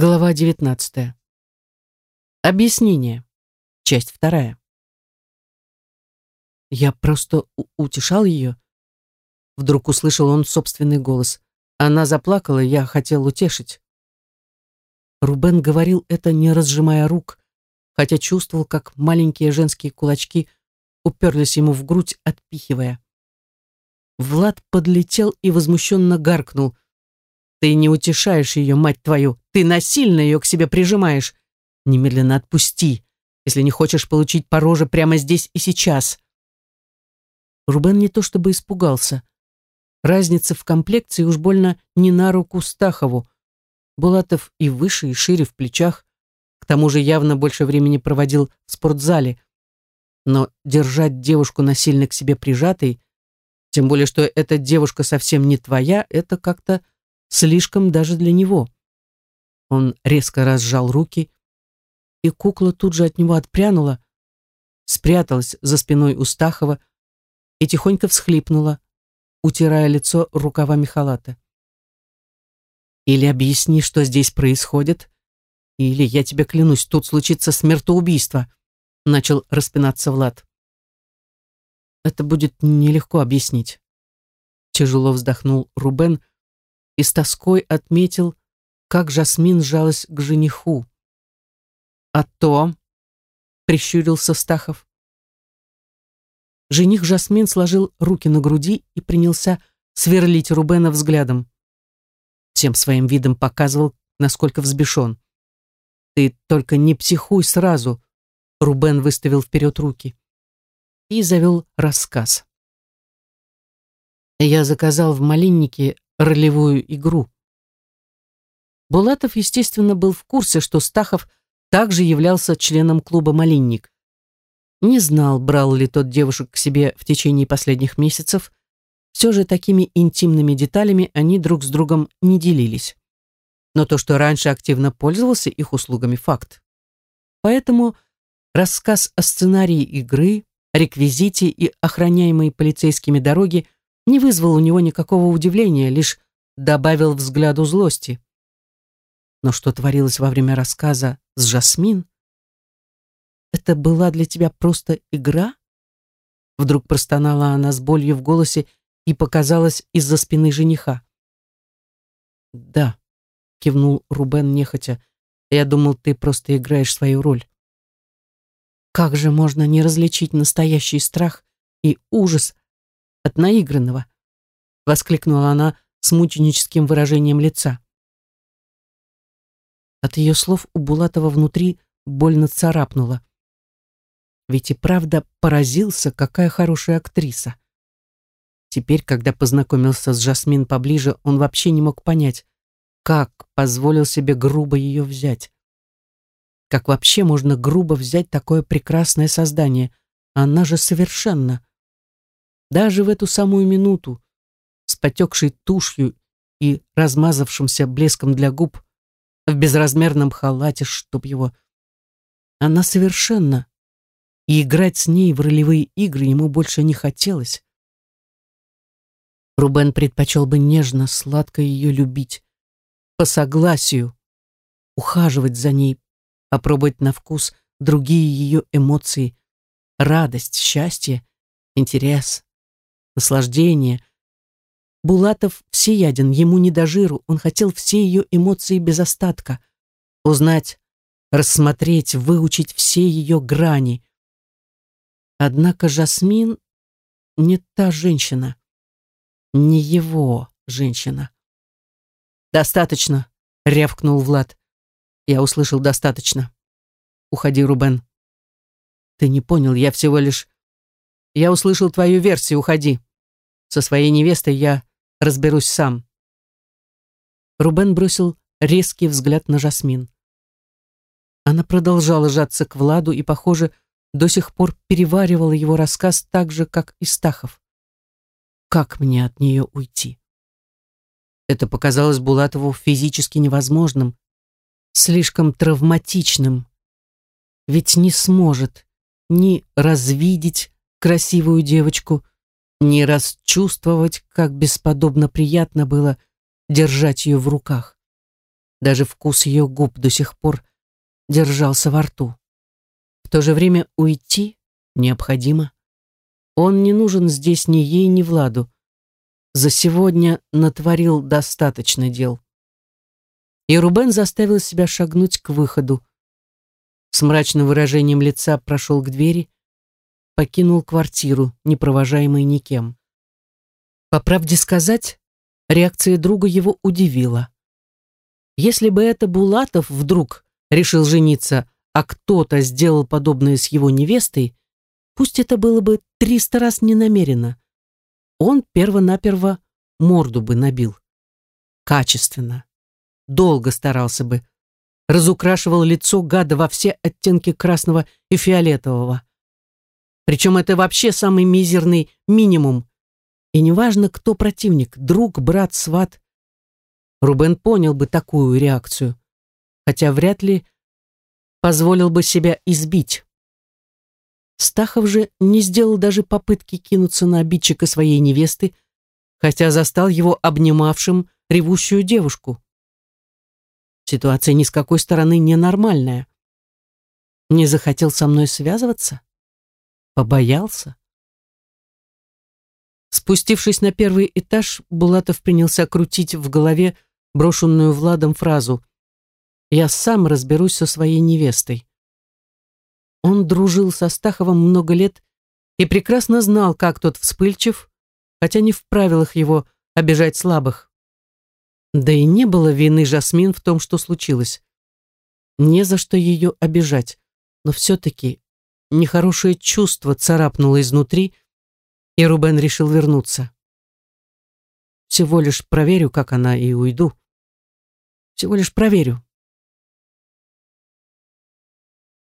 Глава 19. Объяснение. Часть вторая. Я просто утешал ее. Вдруг услышал он собственный голос. Она заплакала, я хотел утешить. Рубен говорил это, не разжимая рук, хотя чувствовал, как маленькие женские кулачки уперлись ему в грудь, отпихивая. Влад подлетел и возмущенно гаркнул — ты не утешаешь ее, мать твою. Ты насильно ее к себе прижимаешь. Немедленно отпусти, если не хочешь получить по роже прямо здесь и сейчас. Рубен не то чтобы испугался. Разница в комплекции уж больно не на руку Стахову. Булатов и выше, и шире в плечах. К тому же явно больше времени проводил в спортзале. Но держать девушку насильно к себе прижатой, тем более, что эта девушка совсем не твоя, это как-то слишком даже для него. Он резко разжал руки, и кукла тут же от него отпрянула, спряталась за спиной Устахова и тихонько всхлипнула, утирая лицо рукавами халата. «Или объясни, что здесь происходит, или, я тебе клянусь, тут случится смертоубийство», начал распинаться Влад. «Это будет нелегко объяснить», тяжело вздохнул Рубен, и с тоской отметил, как Жасмин сжалась к жениху. «А то...» — прищурился Стахов. Жених Жасмин сложил руки на груди и принялся сверлить Рубена взглядом. Всем своим видом показывал, насколько взбешен. «Ты только не психуй сразу», — Рубен выставил вперед руки. И завел рассказ. Я заказал в малиннике ролевую игру. Булатов, естественно, был в курсе, что Стахов также являлся членом клуба «Малинник». Не знал, брал ли тот девушек к себе в течение последних месяцев, все же такими интимными деталями они друг с другом не делились. Но то, что раньше активно пользовался их услугами, факт. Поэтому рассказ о сценарии игры, реквизите и охраняемой полицейскими дороги – не вызвал у него никакого удивления, лишь добавил взгляду злости. Но что творилось во время рассказа с Жасмин? Это была для тебя просто игра? Вдруг простонала она с болью в голосе и показалась из-за спины жениха. «Да», — кивнул Рубен нехотя, — «я думал, ты просто играешь свою роль». Как же можно не различить настоящий страх и ужас от наигранного, воскликнула она с мученическим выражением лица. От ее слов у Булатова внутри больно царапнуло. Ведь и правда поразился, какая хорошая актриса. Теперь, когда познакомился с Жасмин поближе, он вообще не мог понять, как позволил себе грубо ее взять. Как вообще можно грубо взять такое прекрасное создание? Она же совершенно даже в эту самую минуту, с потекшей тушью и размазавшимся блеском для губ, в безразмерном халате, чтоб его... Она совершенно, и играть с ней в ролевые игры ему больше не хотелось. Рубен предпочел бы нежно, сладко ее любить, по согласию, ухаживать за ней, попробовать на вкус другие ее эмоции, радость, счастье, интерес, наслаждение. Булатов всеяден, ему не до жиру, он хотел все ее эмоции без остатка. Узнать, рассмотреть, выучить все ее грани. Однако Жасмин не та женщина, не его женщина. «Достаточно», — рявкнул Влад. Я услышал «достаточно». «Уходи, Рубен». «Ты не понял, я всего лишь...» «Я услышал твою версию, уходи». Со своей невестой я разберусь сам. Рубен бросил резкий взгляд на Жасмин. Она продолжала сжаться к Владу и, похоже, до сих пор переваривала его рассказ так же, как и Стахов. Как мне от нее уйти? Это показалось Булатову физически невозможным, слишком травматичным. Ведь не сможет ни развидеть красивую девочку, не расчувствовать, как бесподобно приятно было держать ее в руках. Даже вкус ее губ до сих пор держался во рту. В то же время уйти необходимо. Он не нужен здесь ни ей, ни Владу. За сегодня натворил достаточно дел. И Рубен заставил себя шагнуть к выходу. С мрачным выражением лица прошел к двери, покинул квартиру, не провожаемый никем. По правде сказать, реакция друга его удивила. Если бы это Булатов вдруг решил жениться, а кто-то сделал подобное с его невестой, пусть это было бы триста раз ненамеренно, он перво-наперво морду бы набил. Качественно. Долго старался бы. Разукрашивал лицо гада во все оттенки красного и фиолетового. Причем это вообще самый мизерный минимум. И неважно, кто противник, друг, брат, сват. Рубен понял бы такую реакцию, хотя вряд ли позволил бы себя избить. Стахов же не сделал даже попытки кинуться на обидчика своей невесты, хотя застал его обнимавшим ревущую девушку. Ситуация ни с какой стороны ненормальная. Не захотел со мной связываться? Побоялся? Спустившись на первый этаж, Булатов принялся крутить в голове брошенную Владом фразу «Я сам разберусь со своей невестой». Он дружил со Стаховым много лет и прекрасно знал, как тот вспыльчив, хотя не в правилах его обижать слабых. Да и не было вины Жасмин в том, что случилось. Не за что ее обижать, но все-таки нехорошее чувство царапнуло изнутри, и Рубен решил вернуться. Всего лишь проверю, как она, и уйду. Всего лишь проверю.